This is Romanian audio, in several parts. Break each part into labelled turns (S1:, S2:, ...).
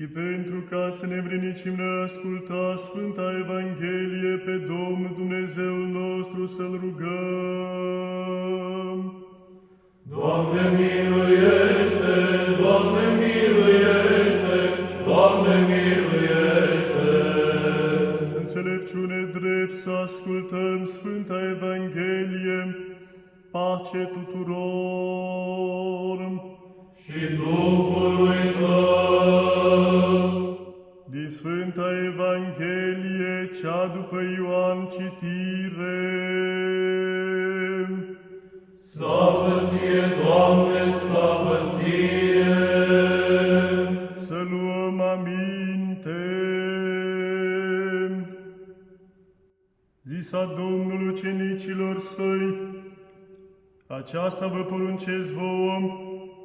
S1: și pentru ca să ne vrinicim ne asculta Sfânta Evanghelie pe Domnul Dumnezeul nostru să-L rugăm.
S2: Doamne miluiește, Doamne miluiește, Doamne miluiește.
S1: Înțelepciune drept să ascultăm Sfânta Evanghelie, pace tuturor.
S2: Și Duhului Tău.
S1: Citire.
S2: Slavă ție, Doamne, slavă ție.
S1: Să luăm aminte. Zisa Domnul ucenicilor săi, aceasta vă poruncesc vouă,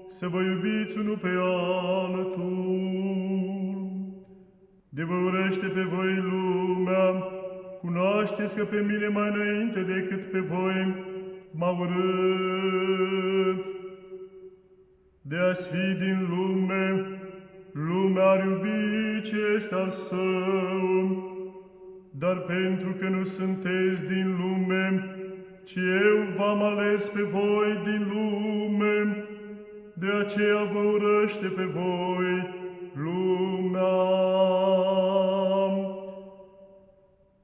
S1: să vă iubiți unul pe altul. De vă urăște pe voi lumea, cunoașteți că pe mine mai înainte decât pe voi m-a urât. De a fi din lume, lumea ar iubi ce este al său, dar pentru că nu sunteți din lume, ci eu v-am ales pe voi din lume, de aceea vă urăște pe voi lumea.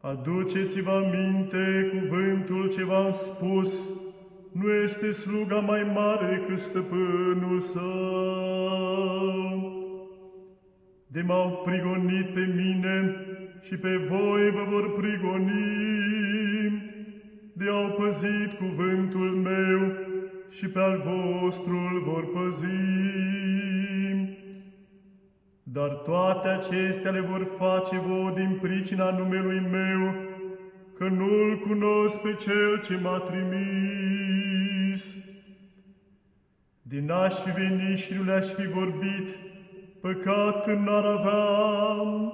S1: Aduceți-vă aminte cuvântul ce v-am spus, nu este sluga mai mare decât stăpânul său. De m-au prigonit pe mine și pe voi vă vor prigoni, de au păzit cuvântul meu și pe al vostru îl vor păzi. Dar toate acestea le vor face vouă din pricina numelui meu, că nu-L cunosc pe Cel ce m-a trimis. Din aș fi venit și nu le-aș fi vorbit, păcat n-ar aveam,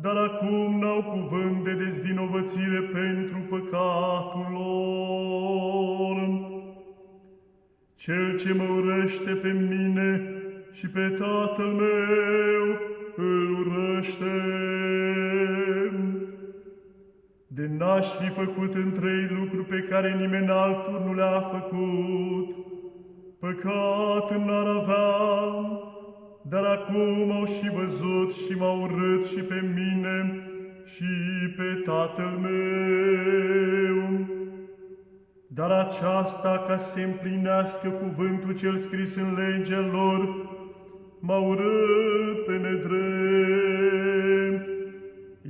S1: dar acum n-au cuvânt de dezvinovățire pentru păcatul lor. Cel ce mă urăște pe mine și pe Tatăl meu îl urăște. De n-aș fi făcut în trei lucruri pe care nimeni altul nu le-a făcut, păcat n-ar avea, dar acum au și văzut și m-au urât și pe mine și pe Tatăl meu. Dar aceasta, ca să se împlinească cuvântul cel scris în legea lor, m-a urât pe nedrept.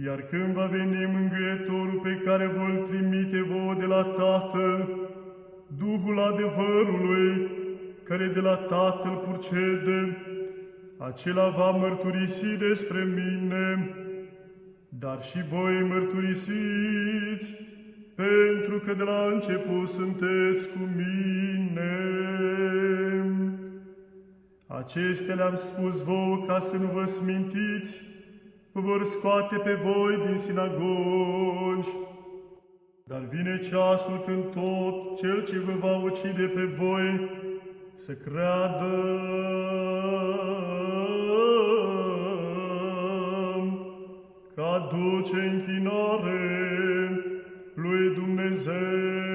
S1: Iar când va veni mângâietorul pe care vă-l trimite vouă de la Tatăl, Duhul adevărului, care de la Tatăl purcede, acela va mărturisi despre mine, dar și voi mărturisiți, pentru că de la început sunteți cu mine. Acestea le-am spus vouă ca să nu vă smintiți, vă vor scoate pe voi din sinagogi. Dar vine ceasul când tot cel ce vă va ucide pe voi să creadă că aduce închinare lui Dumnezeu.